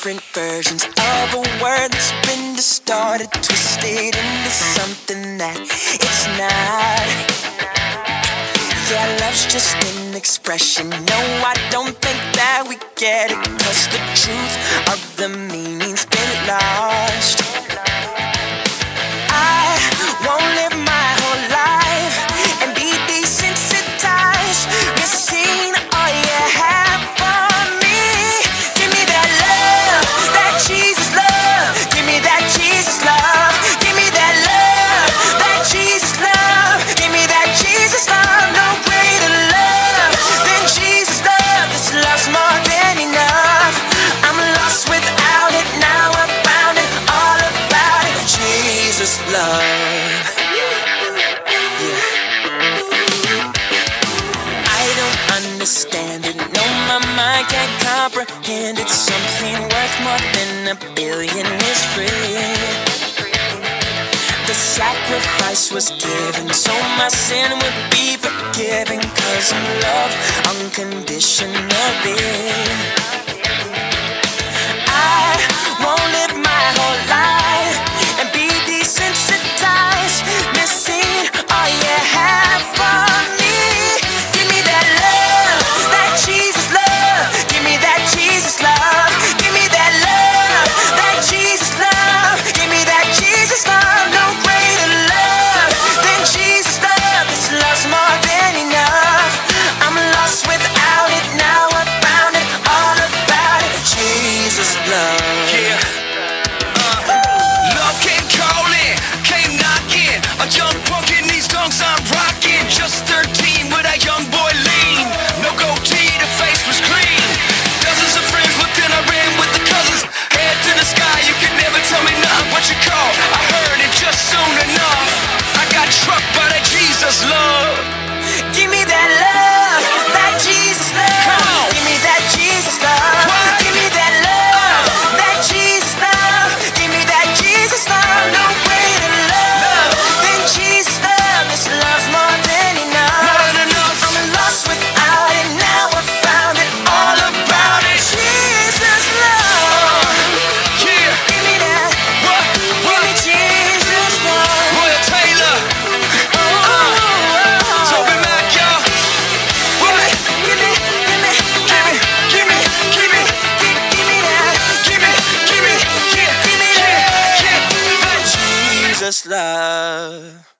different versions of a word that's been distorted, twisted into something that it's not. Yeah, love's just an expression. No, I don't think that we get it, cause the truth of the meaning's been lost. can't comprehend. It's something worth more than a billion is free. The sacrifice was given, so my sin would be forgiven. Cause I'm loved unconditionally. love